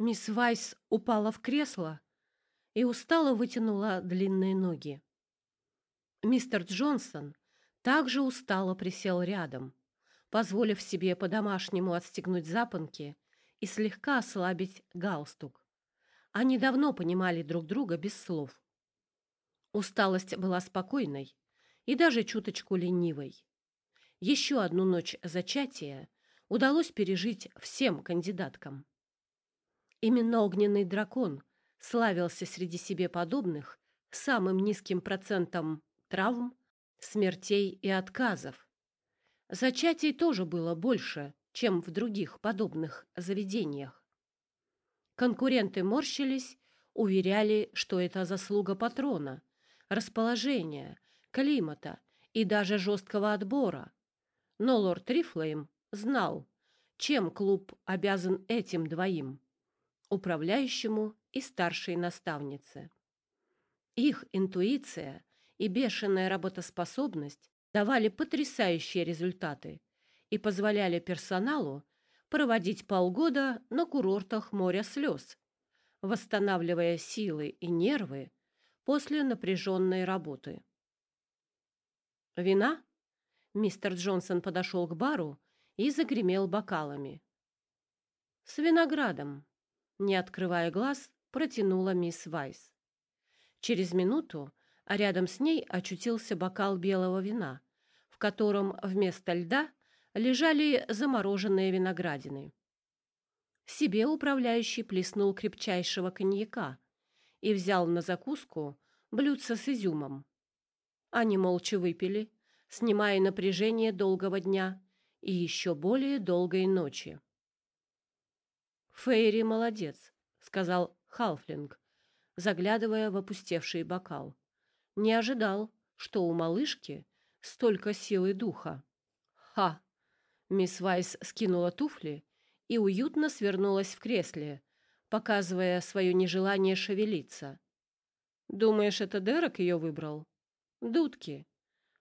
Мисс Вайс упала в кресло и устало вытянула длинные ноги. Мистер Джонсон также устало присел рядом, позволив себе по-домашнему отстегнуть запонки и слегка ослабить галстук. Они давно понимали друг друга без слов. Усталость была спокойной и даже чуточку ленивой. Еще одну ночь зачатия удалось пережить всем кандидаткам. Именно огненный дракон славился среди себе подобных самым низким процентом травм, смертей и отказов. Зачатий тоже было больше, чем в других подобных заведениях. Конкуренты морщились, уверяли, что это заслуга патрона, расположения, климата и даже жесткого отбора. Но лорд Рифлейм знал, чем клуб обязан этим двоим – управляющему и старшей наставнице. Их интуиция и бешеная работоспособность давали потрясающие результаты и позволяли персоналу проводить полгода на курортах моря слез, восстанавливая силы и нервы после напряженной работы. «Вина?» Мистер Джонсон подошел к бару и загремел бокалами. «С виноградом», — не открывая глаз, протянула мисс Вайс. Через минуту а рядом с ней очутился бокал белого вина, в котором вместо льда лежали замороженные виноградины. Себе управляющий плеснул крепчайшего коньяка и взял на закуску блюдце с изюмом. Они молча выпили, снимая напряжение долгого дня и еще более долгой ночи. «Фейри молодец», — сказал Халфлинг, заглядывая в опустевший бокал. «Не ожидал, что у малышки столько силы духа». «Ха!» Мисс Вайс скинула туфли и уютно свернулась в кресле, показывая свое нежелание шевелиться. «Думаешь, это Дерек ее выбрал?» «Дудки.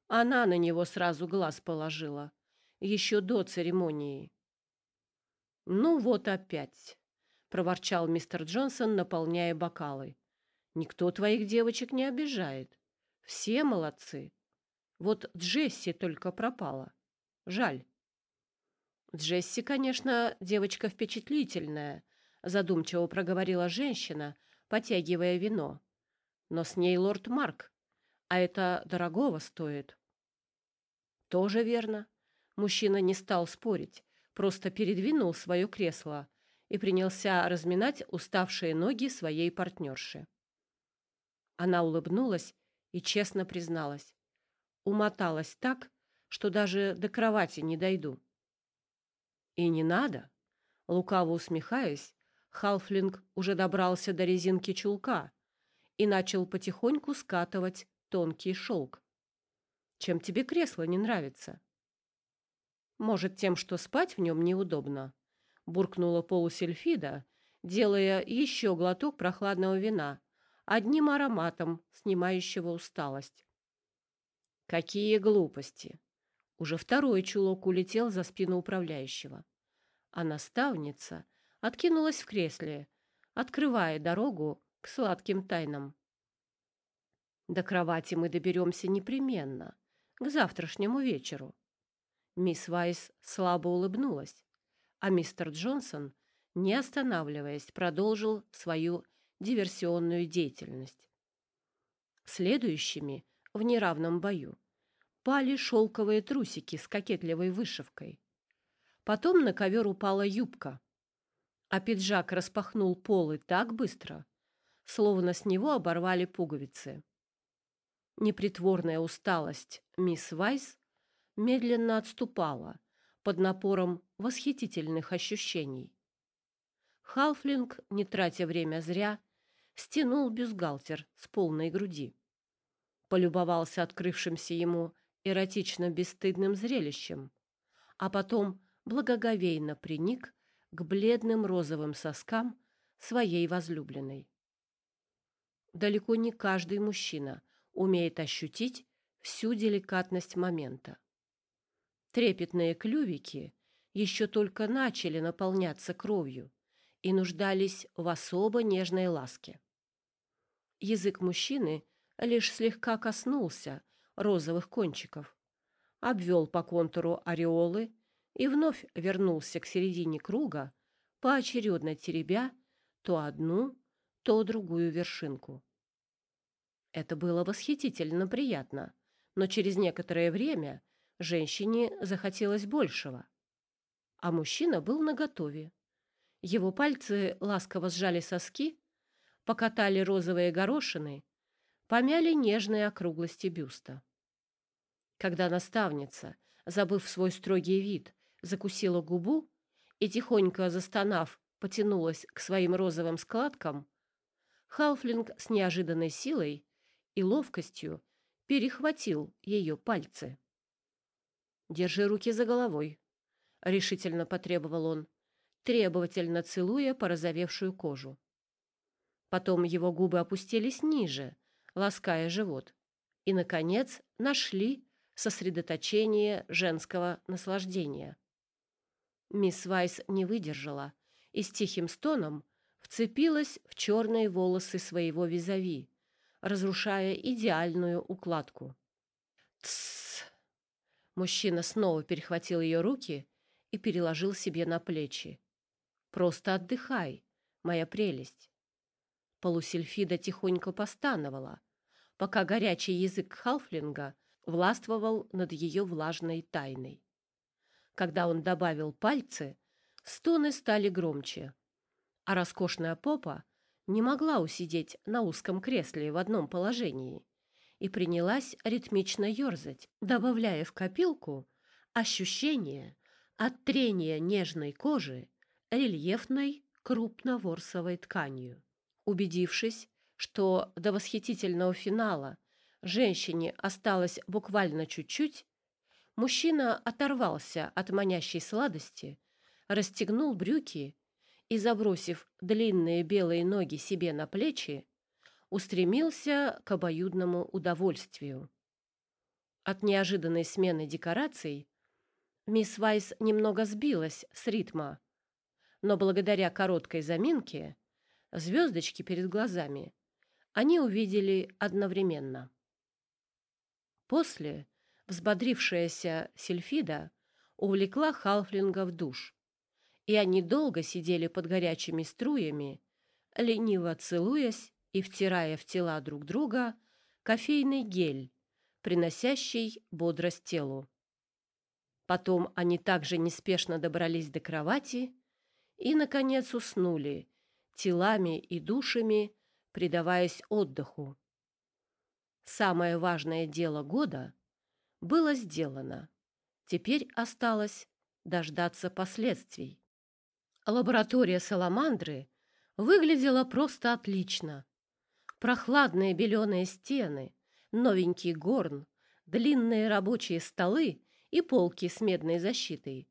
Она на него сразу глаз положила, еще до церемонии». «Ну вот опять», — проворчал мистер Джонсон, наполняя бокалы. «Никто твоих девочек не обижает. Все молодцы. Вот Джесси только пропала. Жаль». «Джесси, конечно, девочка впечатлительная», — задумчиво проговорила женщина, потягивая вино. «Но с ней лорд Марк, а это дорогого стоит». «Тоже верно». Мужчина не стал спорить, просто передвинул свое кресло и принялся разминать уставшие ноги своей партнерши. Она улыбнулась и честно призналась. Умоталась так, что даже до кровати не дойду. И не надо. Лукаво усмехаясь, Халфлинг уже добрался до резинки чулка и начал потихоньку скатывать тонкий шелк. Чем тебе кресло не нравится? Может, тем, что спать в нем неудобно? Буркнула полусельфида, делая еще глоток прохладного вина, одним ароматом, снимающего усталость. Какие глупости! Уже второй чулок улетел за спину управляющего. А наставница откинулась в кресле, открывая дорогу к сладким тайнам. До кровати мы доберемся непременно, к завтрашнему вечеру. Мисс Вайс слабо улыбнулась, а мистер Джонсон, не останавливаясь, продолжил свою диверсионную деятельность. Следующими в неравном бою пали шелковые трусики с кокетливой вышивкой. Потом на ковер упала юбка, а пиджак распахнул полы так быстро, словно с него оборвали пуговицы. Непритворная усталость мисс Вайс медленно отступала под напором восхитительных ощущений. Халфлинг, не тратя время зря, стянул бюстгальтер с полной груди. Полюбовался открывшимся ему эротично-бесстыдным зрелищем, а потом благоговейно приник к бледным розовым соскам своей возлюбленной. Далеко не каждый мужчина умеет ощутить всю деликатность момента. Трепетные клювики еще только начали наполняться кровью и нуждались в особо нежной ласке. Язык мужчины лишь слегка коснулся розовых кончиков, обвел по контуру ореолы и вновь вернулся к середине круга, поочередно теребя то одну, то другую вершинку. Это было восхитительно приятно, но через некоторое время женщине захотелось большего. А мужчина был наготове. Его пальцы ласково сжали соски, покатали розовые горошины, помяли нежные округлости бюста. Когда наставница, забыв свой строгий вид, закусила губу и, тихонько застонав, потянулась к своим розовым складкам, Халфлинг с неожиданной силой и ловкостью перехватил ее пальцы. «Держи руки за головой», — решительно потребовал он, требовательно целуя порозовевшую кожу. Потом его губы опустились ниже, лаская живот, и, наконец, нашли сосредоточение женского наслаждения. Мисс Вайс не выдержала и с тихим стоном вцепилась в черные волосы своего визави, разрушая идеальную укладку. «Тссс!» Мужчина снова перехватил ее руки и переложил себе на плечи. «Просто отдыхай, моя прелесть!» Полусельфида тихонько постановала, пока горячий язык Халфлинга властвовал над ее влажной тайной. Когда он добавил пальцы, стоны стали громче, а роскошная попа не могла усидеть на узком кресле в одном положении и принялась ритмично ерзать, добавляя в копилку ощущение от трения нежной кожи рельефной крупноворсовой тканью. Убедившись, что до восхитительного финала женщине осталось буквально чуть-чуть, мужчина оторвался от манящей сладости, расстегнул брюки и, забросив длинные белые ноги себе на плечи, устремился к обоюдному удовольствию. От неожиданной смены декораций мисс Вайс немного сбилась с ритма, но благодаря короткой заминке звездочки перед глазами они увидели одновременно. После взбодрившаяся Сильфида увлекла Халфлинга в душ, и они долго сидели под горячими струями, лениво целуясь и втирая в тела друг друга кофейный гель, приносящий бодрость телу. Потом они также неспешно добрались до кровати и, наконец, уснули, телами и душами, предаваясь отдыху. Самое важное дело года было сделано. Теперь осталось дождаться последствий. Лаборатория Саламандры выглядела просто отлично. Прохладные беленые стены, новенький горн, длинные рабочие столы и полки с медной защитой.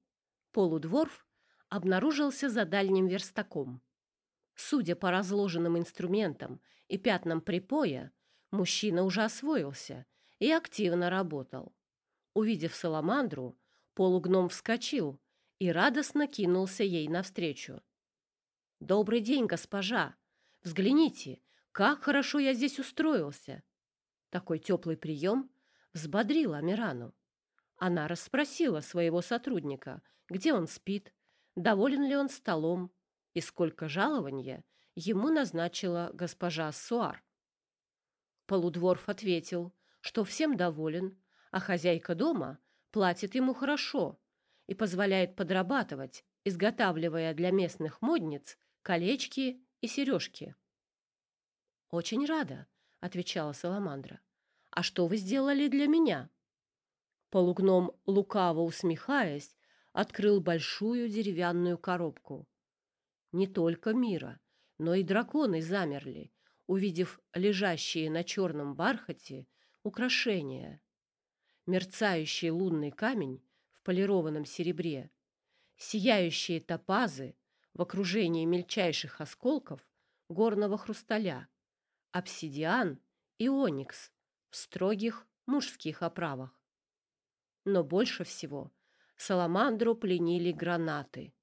Полудворф обнаружился за дальним верстаком. Судя по разложенным инструментам и пятнам припоя, мужчина уже освоился и активно работал. Увидев саламандру, полугном вскочил и радостно кинулся ей навстречу. «Добрый день, госпожа! Взгляните, как хорошо я здесь устроился!» Такой теплый прием взбодрил Амирану. Она расспросила своего сотрудника, где он спит, доволен ли он столом, и сколько жалования ему назначила госпожа Суар. Полудворф ответил, что всем доволен, а хозяйка дома платит ему хорошо и позволяет подрабатывать, изготавливая для местных модниц колечки и сережки. «Очень рада», — отвечала Саламандра. «А что вы сделали для меня?» Полугном, лукаво усмехаясь, открыл большую деревянную коробку. Не только мира, но и драконы замерли, увидев лежащие на черном бархате украшения. Мерцающий лунный камень в полированном серебре, сияющие топазы в окружении мельчайших осколков горного хрусталя, обсидиан и оникс в строгих мужских оправах. Но больше всего саламандру пленили гранаты,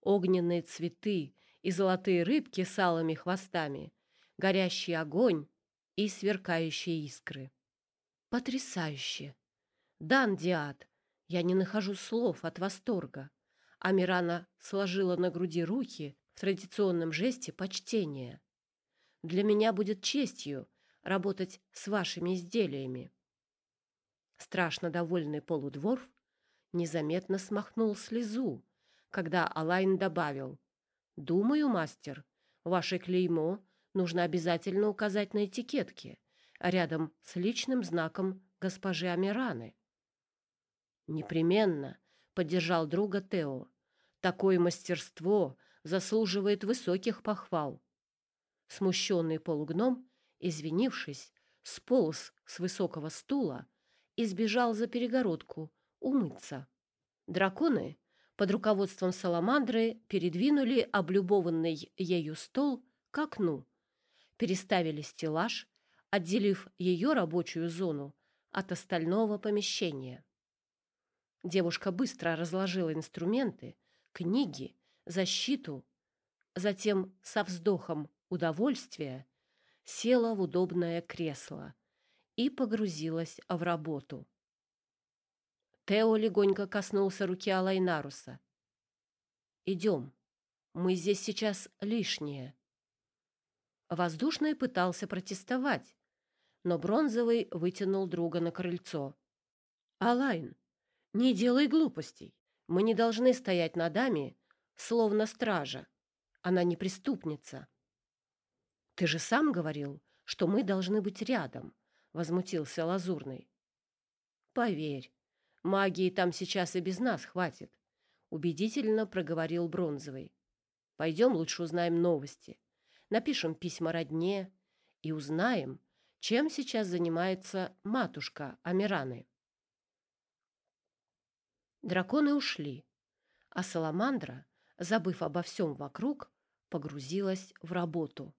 огненные цветы и золотые рыбки с алыми хвостами, горящий огонь и сверкающие искры. Потрясающе! Дан Диад, я не нахожу слов от восторга. Амирана сложила на груди руки в традиционном жесте почтения. Для меня будет честью работать с вашими изделиями. Страшно довольный полудворф незаметно смахнул слезу, когда Алайн добавил «Думаю, мастер, ваше клеймо нужно обязательно указать на этикетке, рядом с личным знаком госпожи Амираны». «Непременно», — поддержал друга Тео. «Такое мастерство заслуживает высоких похвал». Смущенный полугном, извинившись, сполз с высокого стула и сбежал за перегородку умыться. Драконы под руководством Саламандры передвинули облюбованный ею стол к окну, переставили стеллаж, отделив ее рабочую зону от остального помещения. Девушка быстро разложила инструменты, книги, защиту, затем со вздохом удовольствия села в удобное кресло и погрузилась в работу. Тео легонько коснулся руки Алайнаруса. «Идем. Мы здесь сейчас лишние». Воздушный пытался протестовать, но Бронзовый вытянул друга на крыльцо. «Алайн, не делай глупостей. Мы не должны стоять над даме, словно стража. Она не преступница. Ты же сам говорил, что мы должны быть рядом, возмутился Лазурный. Поверь, магии там сейчас и без нас хватит, убедительно проговорил Бронзовый. Пойдем лучше узнаем новости. Напишем письма родне и узнаем, чем сейчас занимается матушка Амираны. Драконы ушли, а Саламандра, забыв обо всем вокруг, погрузилась в работу.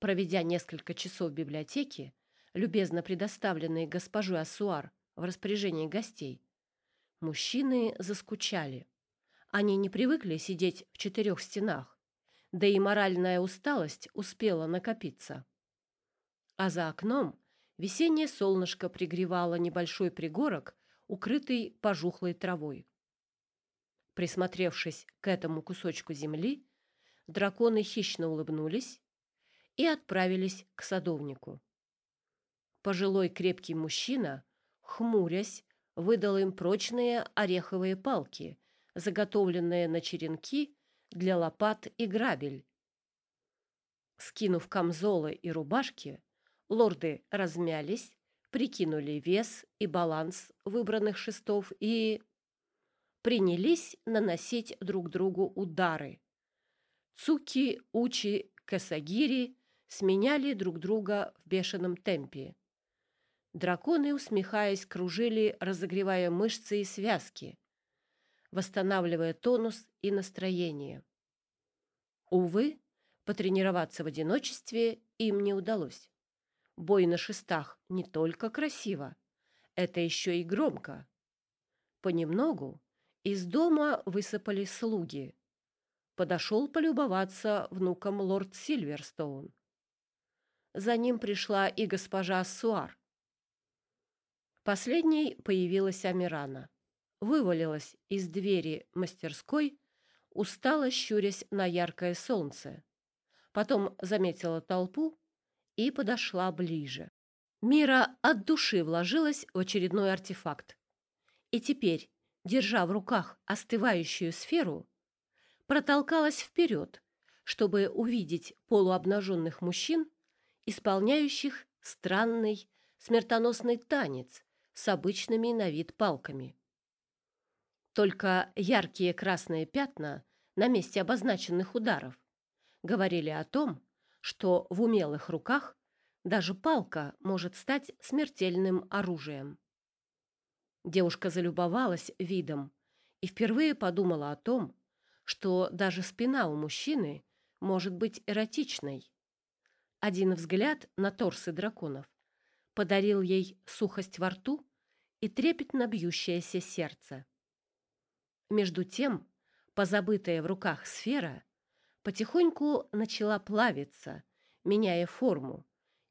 Проведя несколько часов в библиотеке, любезно предоставленные госпожой Ассуар в распоряжении гостей, мужчины заскучали. Они не привыкли сидеть в четырех стенах, да и моральная усталость успела накопиться. А за окном весеннее солнышко пригревало небольшой пригорок укрытый пожухлой травой. Присмотревшись к этому кусочку земли, драконы хищно улыбнулись и отправились к садовнику. Пожилой крепкий мужчина, хмурясь, выдал им прочные ореховые палки, заготовленные на черенки для лопат и грабель. Скинув камзолы и рубашки, лорды размялись прикинули вес и баланс выбранных шестов и принялись наносить друг другу удары. Цуки, Учи, Касагири сменяли друг друга в бешеном темпе. Драконы, усмехаясь, кружили, разогревая мышцы и связки, восстанавливая тонус и настроение. Увы, потренироваться в одиночестве им не удалось. Бой на шестах не только красиво, это еще и громко. Понемногу из дома высыпали слуги. Подошел полюбоваться внуком лорд Сильверстоун. За ним пришла и госпожа Суар. Последней появилась Амирана. Вывалилась из двери мастерской, устало щурясь на яркое солнце. Потом заметила толпу и подошла ближе. Мира от души вложилась в очередной артефакт. И теперь, держа в руках остывающую сферу, протолкалась вперед, чтобы увидеть полуобнаженных мужчин, исполняющих странный смертоносный танец с обычными на вид палками. Только яркие красные пятна на месте обозначенных ударов говорили о том, что в умелых руках даже палка может стать смертельным оружием. Девушка залюбовалась видом и впервые подумала о том, что даже спина у мужчины может быть эротичной. Один взгляд на торсы драконов подарил ей сухость во рту и трепетно бьющееся сердце. Между тем, позабытая в руках сфера потихоньку начала плавиться, меняя форму,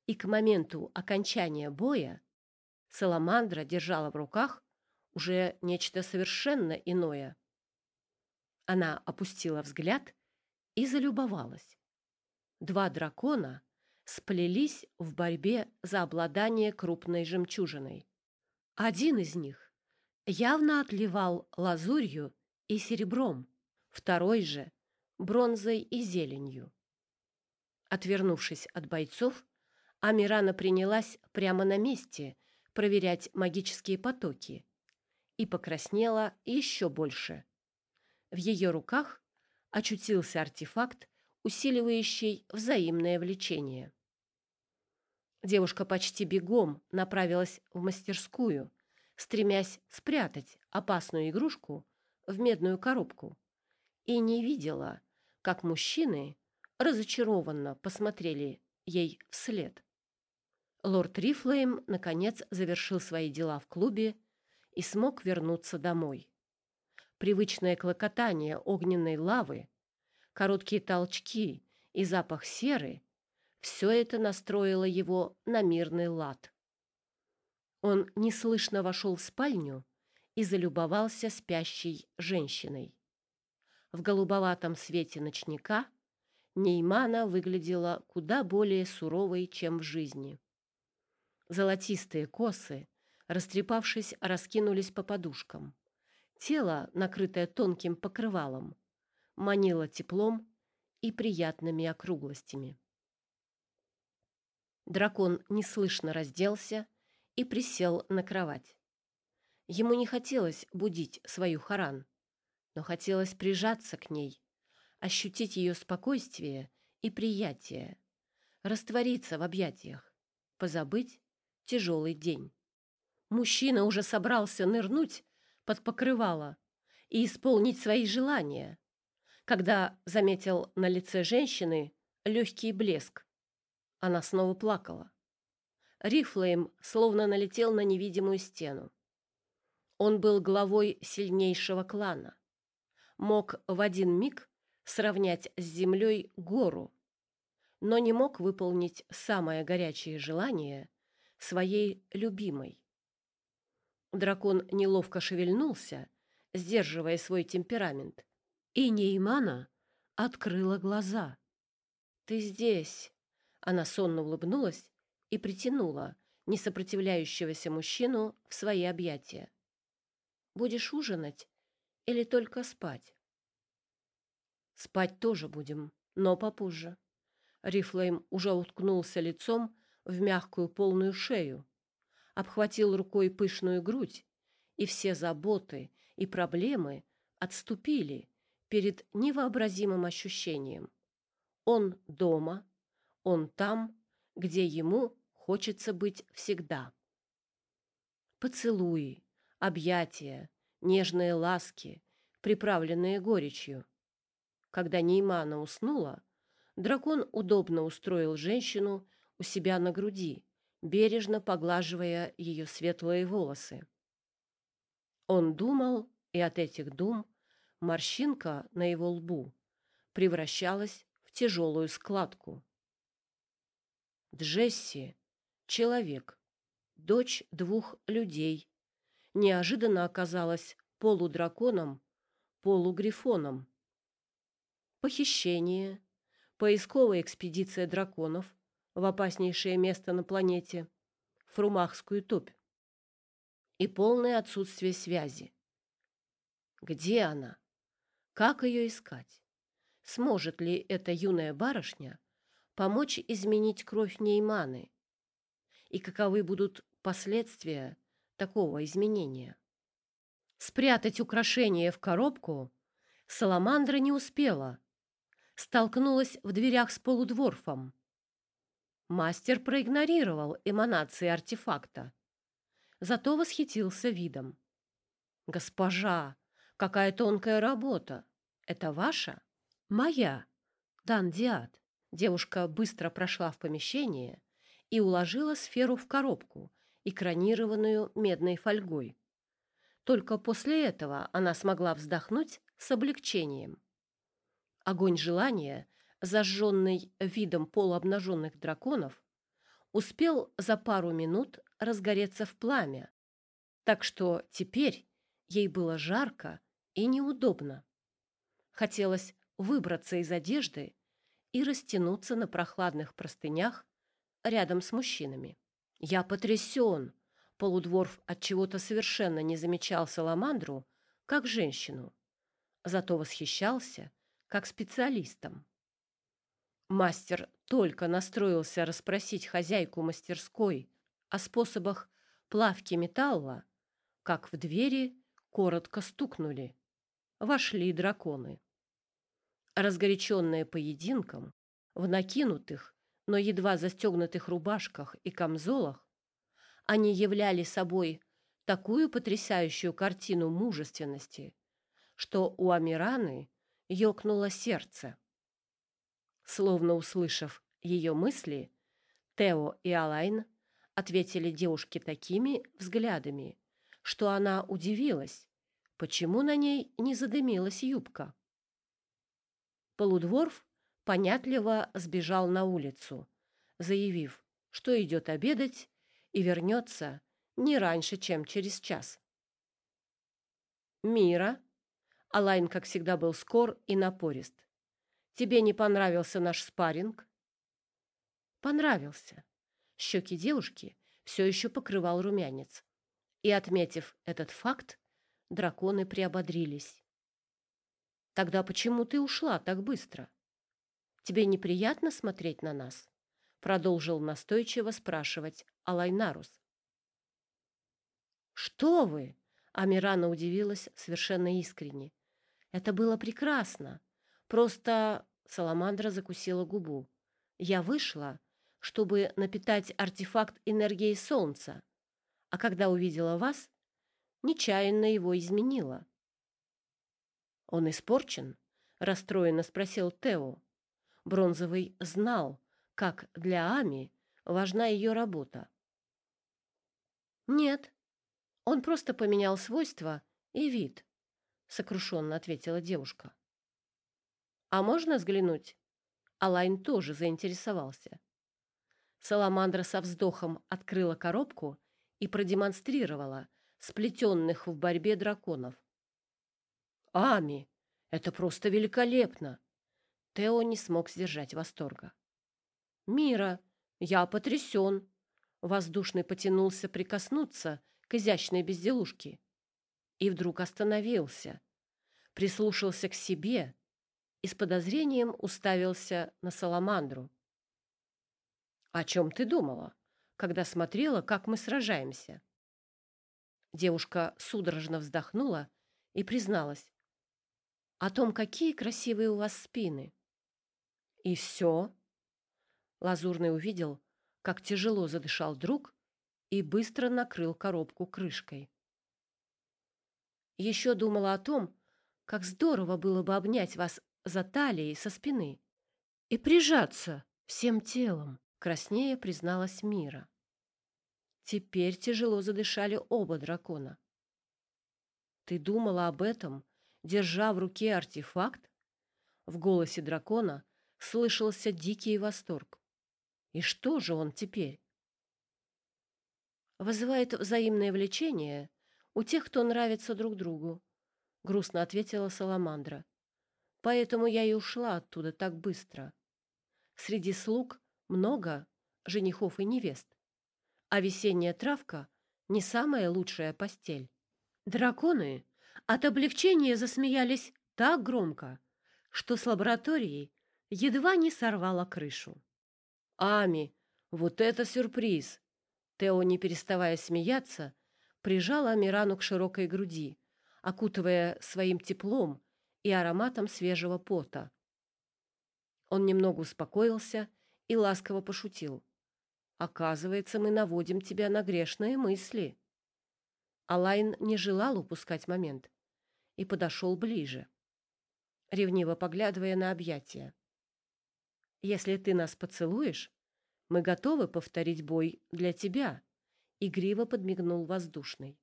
и к моменту окончания боя Саламандра держала в руках уже нечто совершенно иное. Она опустила взгляд и залюбовалась. Два дракона сплелись в борьбе за обладание крупной жемчужиной. Один из них явно отливал лазурью и серебром, второй же — бронзой и зеленью. Отвернувшись от бойцов, Амирана принялась прямо на месте проверять магические потоки и покраснела еще больше. В ее руках очутился артефакт, усиливающий взаимное влечение. Девушка почти бегом направилась в мастерскую, стремясь спрятать опасную игрушку в медную коробку, и не видела, как мужчины разочарованно посмотрели ей вслед. Лорд Рифлейм наконец завершил свои дела в клубе и смог вернуться домой. Привычное клокотание огненной лавы, короткие толчки и запах серы — все это настроило его на мирный лад. Он неслышно вошел в спальню и залюбовался спящей женщиной. В голубоватом свете ночника Неймана выглядела куда более суровой, чем в жизни. Золотистые косы, растрепавшись, раскинулись по подушкам. Тело, накрытое тонким покрывалом, манило теплом и приятными округлостями. Дракон неслышно разделся и присел на кровать. Ему не хотелось будить свою Харан, но хотелось прижаться к ней, ощутить ее спокойствие и приятие, раствориться в объятиях, позабыть тяжелый день. Мужчина уже собрался нырнуть под покрывало и исполнить свои желания, когда заметил на лице женщины легкий блеск. Она снова плакала. Рифлейм словно налетел на невидимую стену. Он был главой сильнейшего клана. Мог в один миг сравнять с землей гору, но не мог выполнить самое горячее желание своей любимой. Дракон неловко шевельнулся, сдерживая свой темперамент, и Неймана открыла глаза. «Ты здесь!» Она сонно улыбнулась и притянула несопротивляющегося мужчину в свои объятия. «Будешь ужинать или только спать?» «Спать тоже будем, но попозже». Рифлейм уже уткнулся лицом в мягкую полную шею, обхватил рукой пышную грудь, и все заботы и проблемы отступили перед невообразимым ощущением. Он дома, он там, где ему хочется быть всегда. Поцелуи, объятия, нежные ласки, приправленные горечью. Когда Неймана уснула, дракон удобно устроил женщину у себя на груди, бережно поглаживая ее светлые волосы. Он думал, и от этих дум морщинка на его лбу превращалась в тяжелую складку. Джесси — человек, дочь двух людей, неожиданно оказалась полудраконом, полугрифоном. Похищение, поисковая экспедиция драконов в опаснейшее место на планете, Фрумахскую топь, и полное отсутствие связи. Где она? Как ее искать? Сможет ли эта юная барышня помочь изменить кровь Нейманы? И каковы будут последствия такого изменения? Спрятать украшение в коробку Саламандра не успела. Столкнулась в дверях с полудворфом. Мастер проигнорировал эманации артефакта. Зато восхитился видом. «Госпожа, какая тонкая работа! Это ваша?» «Моя, Дан Диад». Девушка быстро прошла в помещение и уложила сферу в коробку, экранированную медной фольгой. Только после этого она смогла вздохнуть с облегчением. Огонь желания, зажженный видом полуобнаженных драконов, успел за пару минут разгореться в пламя, так что теперь ей было жарко и неудобно. Хотелось выбраться из одежды и растянуться на прохладных простынях рядом с мужчинами. Я потрясен. Полудворф от чего-то совершенно не замечал Саламандру как женщину, зато восхищался как специалистом. Мастер только настроился расспросить хозяйку мастерской о способах плавки металла, как в двери коротко стукнули. Вошли драконы. Разгоряченные поединком, в накинутых, но едва застегнутых рубашках и камзолах, они являли собой такую потрясающую картину мужественности, что у Амираны ёкнуло сердце. Словно услышав ее мысли, Тео и Алайн ответили девушке такими взглядами, что она удивилась, почему на ней не задымилась юбка. Полудворф понятливо сбежал на улицу, заявив, что идет обедать и вернется не раньше, чем через час. «Мира», Алайн, как всегда, был скор и напорист. «Тебе не понравился наш спарринг?» «Понравился». Щеки девушки все еще покрывал румянец. И, отметив этот факт, драконы приободрились. Тогда почему ты ушла так быстро? Тебе неприятно смотреть на нас? Продолжил настойчиво спрашивать Алайнарус. Что вы? Амирана удивилась совершенно искренне. Это было прекрасно. Просто Саламандра закусила губу. Я вышла, чтобы напитать артефакт энергией солнца, а когда увидела вас, нечаянно его изменила. «Он испорчен?» — расстроенно спросил Тео. Бронзовый знал, как для Ами важна ее работа. «Нет, он просто поменял свойства и вид», — сокрушенно ответила девушка. «А можно взглянуть?» Алайн тоже заинтересовался. Саламандра со вздохом открыла коробку и продемонстрировала сплетенных в борьбе драконов. Ами, это просто великолепно. Тео не смог сдержать восторга. Мира, я потрясен. Воздушный потянулся прикоснуться к изящной безделушке и вдруг остановился, прислушался к себе и с подозрением уставился на Саламандру. «О чем ты думала, когда смотрела, как мы сражаемся?» Девушка судорожно вздохнула и призналась о том, какие красивые у вас спины. И все. Лазурный увидел, как тяжело задышал друг и быстро накрыл коробку крышкой. Еще думала о том, как здорово было бы обнять вас за талией со спины и прижаться всем телом, краснее призналась Мира. Теперь тяжело задышали оба дракона. Ты думала об этом держа в руке артефакт? В голосе дракона слышался дикий восторг. И что же он теперь? Вызывает взаимное влечение у тех, кто нравится друг другу, грустно ответила Саламандра. Поэтому я и ушла оттуда так быстро. Среди слуг много женихов и невест, а весенняя травка не самая лучшая постель. Драконы от облегчения засмеялись так громко, что с лабораторией едва не сорвало крышу. «Ами, вот это сюрприз!» Тео, не переставая смеяться, прижал Амирану к широкой груди, окутывая своим теплом и ароматом свежего пота. Он немного успокоился и ласково пошутил. «Оказывается, мы наводим тебя на грешные мысли». Алайн не желал упускать момент и подошел ближе, ревниво поглядывая на объятия. «Если ты нас поцелуешь, мы готовы повторить бой для тебя», — игриво подмигнул воздушный.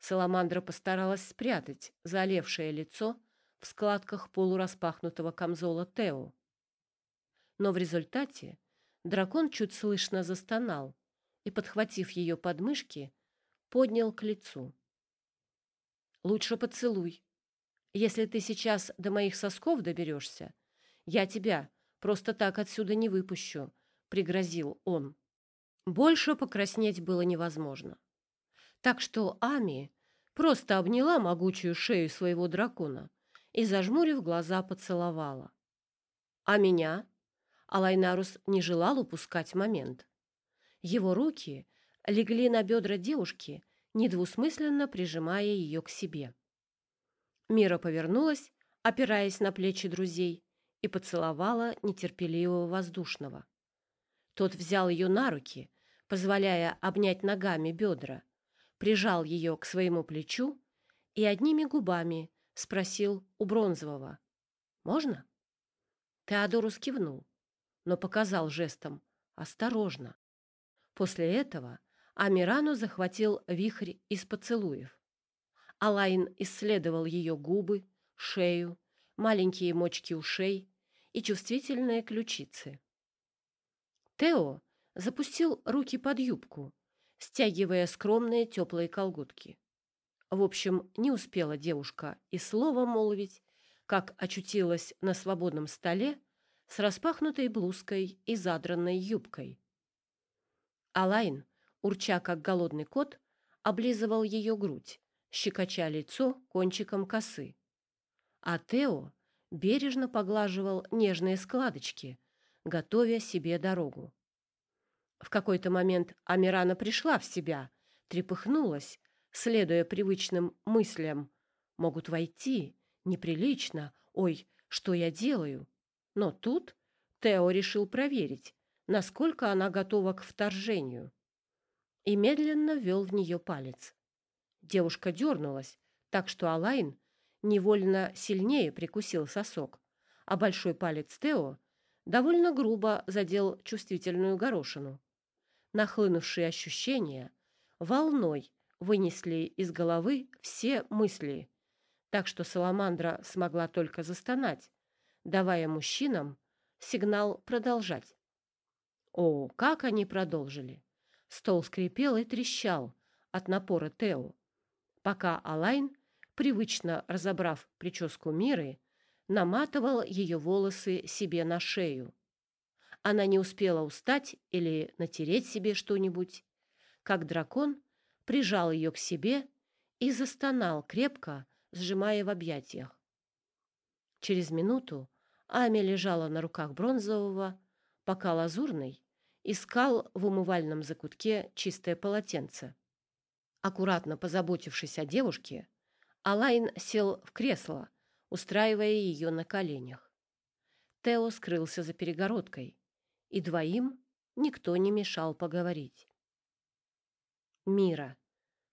Саламандра постаралась спрятать заолевшее лицо в складках полураспахнутого камзола Тео. Но в результате дракон чуть слышно застонал и, подхватив ее подмышки, поднял к лицу. «Лучше поцелуй. Если ты сейчас до моих сосков доберешься, я тебя просто так отсюда не выпущу», — пригрозил он. Больше покраснеть было невозможно. Так что Ами просто обняла могучую шею своего дракона и, зажмурив глаза, поцеловала. А меня? Алайнарус не желал упускать момент. Его руки легли на бедра девушки, недвусмысленно прижимая ее к себе. Мира повернулась, опираясь на плечи друзей, и поцеловала нетерпеливого воздушного. Тот взял ее на руки, позволяя обнять ногами бедра, прижал ее к своему плечу и одними губами спросил у Бронзового. «Можно?» Теодорус кивнул, но показал жестом «Осторожно». После этого Амирану захватил вихрь из поцелуев. Алайн исследовал ее губы, шею, маленькие мочки ушей и чувствительные ключицы. Тео запустил руки под юбку, стягивая скромные теплые колготки. В общем, не успела девушка и слова молвить, как очутилась на свободном столе с распахнутой блузкой и задранной юбкой. Алайн, урча как голодный кот, облизывал ее грудь, щекоча лицо кончиком косы. А Тео бережно поглаживал нежные складочки, готовя себе дорогу. В какой-то момент Амирана пришла в себя, трепыхнулась, следуя привычным мыслям. Могут войти, неприлично, ой, что я делаю? Но тут Тео решил проверить, насколько она готова к вторжению. И медленно ввел в нее палец. Девушка дернулась, так что Алайн невольно сильнее прикусил сосок, а большой палец Тео довольно грубо задел чувствительную горошину нахлынувшие ощущения волной вынесли из головы все мысли, так что Саламандра смогла только застонать, давая мужчинам сигнал продолжать. О, как они продолжили! Стол скрипел и трещал от напора Тео, пока Алайн, привычно разобрав прическу Миры, наматывал ее волосы себе на шею. Она не успела устать или натереть себе что-нибудь, как дракон прижал ее к себе и застонал крепко, сжимая в объятиях. Через минуту Ами лежала на руках бронзового, пока лазурный искал в умывальном закутке чистое полотенце. Аккуратно позаботившись о девушке, Алайн сел в кресло, устраивая ее на коленях. Тео скрылся за перегородкой, и двоим никто не мешал поговорить. «Мира,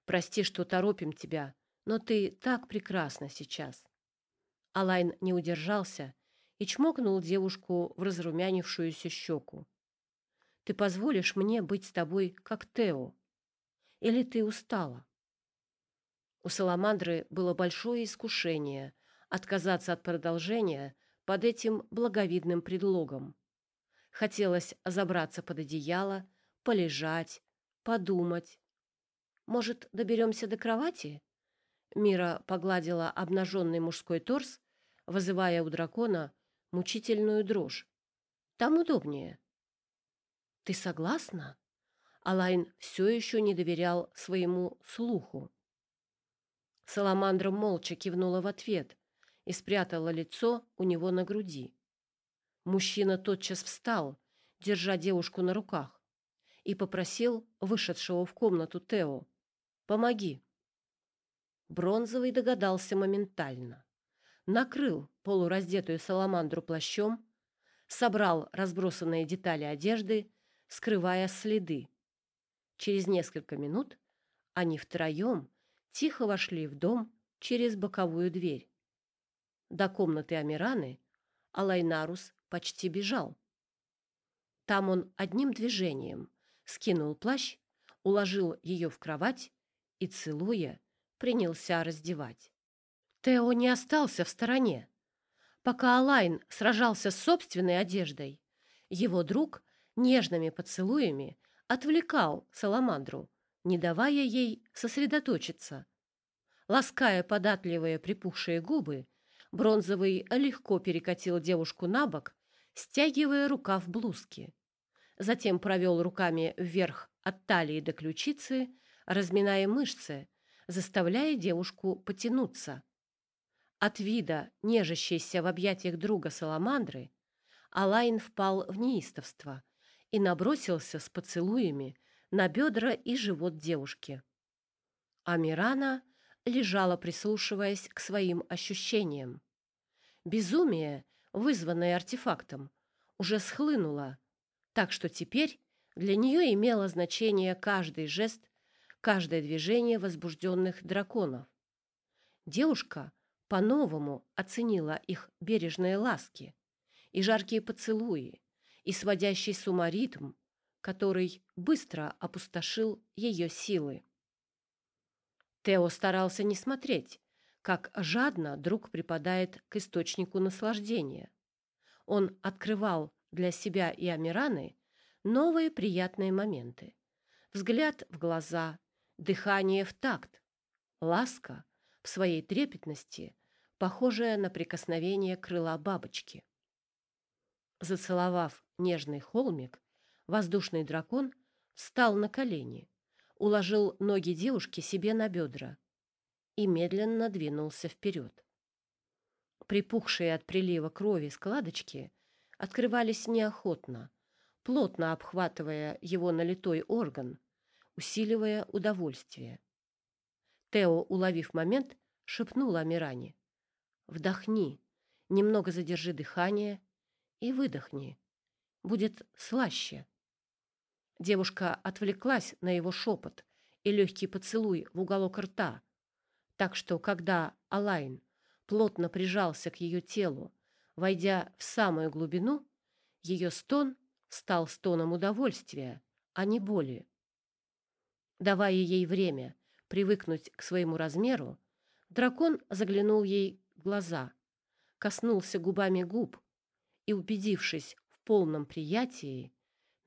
прости, что торопим тебя, но ты так прекрасна сейчас». Алайн не удержался и чмокнул девушку в разрумянившуюся щеку. «Ты позволишь мне быть с тобой, как Тео? Или ты устала?» У Саламандры было большое искушение отказаться от продолжения под этим благовидным предлогом. Хотелось забраться под одеяло, полежать, подумать. Может, доберемся до кровати? Мира погладила обнаженный мужской торс, вызывая у дракона мучительную дрожь. Там удобнее. Ты согласна? Алайн все еще не доверял своему слуху. Саламандра молча кивнула в ответ и спрятала лицо у него на груди. Мужчина тотчас встал, держа девушку на руках, и попросил вышедшего в комнату Тео «Помоги». Бронзовый догадался моментально. Накрыл полураздетую саламандру плащом, собрал разбросанные детали одежды, скрывая следы. Через несколько минут они втроем тихо вошли в дом через боковую дверь. До комнаты Амираны Алайнарус почти бежал. Там он одним движением скинул плащ, уложил ее в кровать и, целуя, принялся раздевать. Тео не остался в стороне. Пока Алайн сражался с собственной одеждой, его друг нежными поцелуями отвлекал Саламандру, не давая ей сосредоточиться. Лаская податливые припухшие губы, Бронзовый легко перекатил девушку на бок, стягивая рукав блузки. Затем провел руками вверх от талии до ключицы, разминая мышцы, заставляя девушку потянуться. От вида нежащейся в объятиях друга Саламандры Алайн впал в неистовство и набросился с поцелуями на бедра и живот девушки. Амирана лежала, прислушиваясь к своим ощущениям. Безумие, вызванное артефактом, уже схлынуло, так что теперь для нее имело значение каждый жест, каждое движение возбужденных драконов. Девушка по-новому оценила их бережные ласки и жаркие поцелуи, и сводящий с ума ритм, который быстро опустошил ее силы. Тео старался не смотреть, как жадно друг припадает к источнику наслаждения. Он открывал для себя и Амираны новые приятные моменты. Взгляд в глаза, дыхание в такт, ласка в своей трепетности, похожая на прикосновение крыла бабочки. Зацеловав нежный холмик, воздушный дракон встал на колени, уложил ноги девушки себе на бедра и медленно двинулся вперед. Припухшие от прилива крови складочки открывались неохотно, плотно обхватывая его налитой орган, усиливая удовольствие. Тео, уловив момент, шепнул Амиране. «Вдохни, немного задержи дыхание и выдохни. Будет слаще». Девушка отвлеклась на его шепот и легкий поцелуй в уголок рта, так что, когда Алайн плотно прижался к ее телу, войдя в самую глубину, ее стон стал стоном удовольствия, а не боли. Давая ей время привыкнуть к своему размеру, дракон заглянул ей в глаза, коснулся губами губ и, убедившись в полном приятии,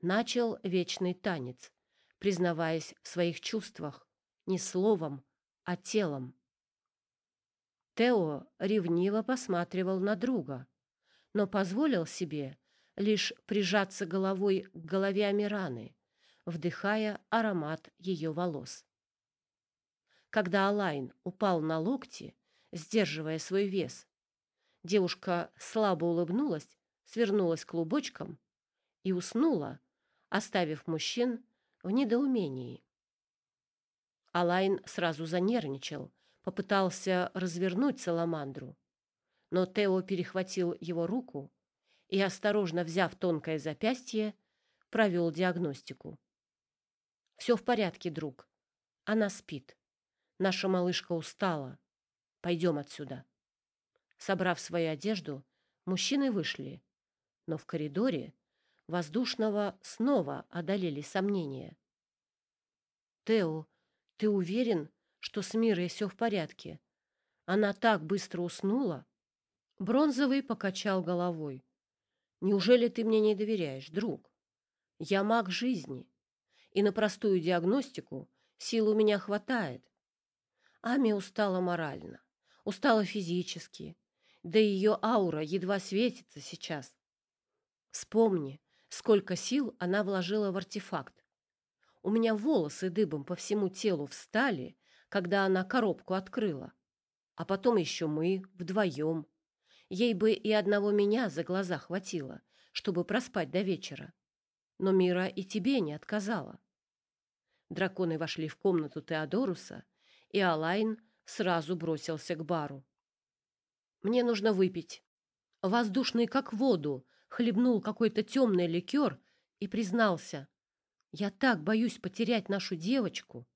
начал вечный танец, признаваясь в своих чувствах не словом, а телом. Тео ревниво посматривал на друга, но позволил себе лишь прижаться головой к голове Амираны, вдыхая аромат ее волос. Когда Алайн упал на локти, сдерживая свой вес, девушка слабо улыбнулась, свернулась клубочком и уснула, оставив мужчин в недоумении. Алайн сразу занервничал, попытался развернуть саламандру, но Тео перехватил его руку и, осторожно взяв тонкое запястье, провел диагностику. «Все в порядке, друг. Она спит. Наша малышка устала. Пойдем отсюда». Собрав свою одежду, мужчины вышли, но в коридоре воздушного снова одолели сомнения. «Тео, ты уверен, что с Мирой все в порядке. Она так быстро уснула. Бронзовый покачал головой. Неужели ты мне не доверяешь, друг? Я маг жизни, и на простую диагностику сил у меня хватает. Ами устала морально, устала физически, да ее аура едва светится сейчас. Вспомни, сколько сил она вложила в артефакт. У меня волосы дыбом по всему телу встали, когда она коробку открыла. А потом еще мы вдвоем. Ей бы и одного меня за глаза хватило, чтобы проспать до вечера. Но Мира и тебе не отказала. Драконы вошли в комнату Теодоруса, и Алайн сразу бросился к бару. «Мне нужно выпить». Воздушный, как воду, хлебнул какой-то темный ликер и признался. «Я так боюсь потерять нашу девочку».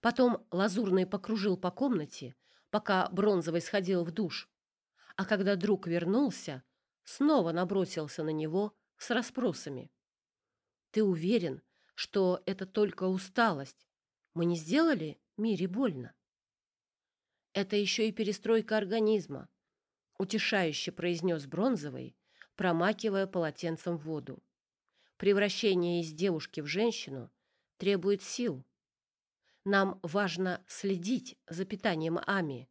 Потом Лазурный покружил по комнате, пока Бронзовый сходил в душ. А когда друг вернулся, снова набросился на него с расспросами. «Ты уверен, что это только усталость? Мы не сделали Мире больно?» Это еще и перестройка организма, утешающе произнес Бронзовый, промакивая полотенцем воду. Превращение из девушки в женщину требует сил. Нам важно следить за питанием Ами,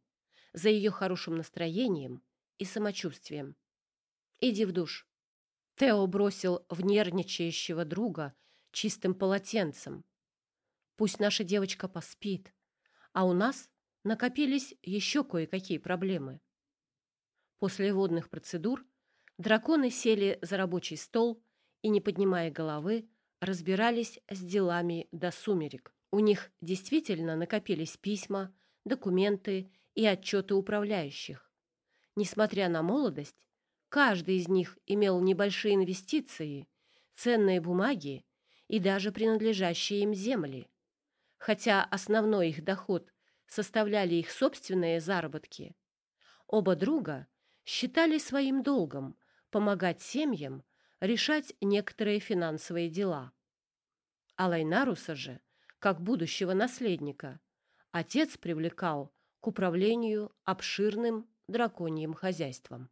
за ее хорошим настроением и самочувствием. Иди в душ. Тео бросил в нервничающего друга чистым полотенцем. Пусть наша девочка поспит, а у нас накопились еще кое-какие проблемы. После водных процедур драконы сели за рабочий стол и, не поднимая головы, разбирались с делами до сумерек. У них действительно накопились письма, документы и отчеты управляющих. Несмотря на молодость, каждый из них имел небольшие инвестиции, ценные бумаги и даже принадлежащие им земли. Хотя основной их доход составляли их собственные заработки, оба друга считали своим долгом помогать семьям решать некоторые финансовые дела. А Лайнаруса же, как будущего наследника, отец привлекал к управлению обширным драконьим хозяйством.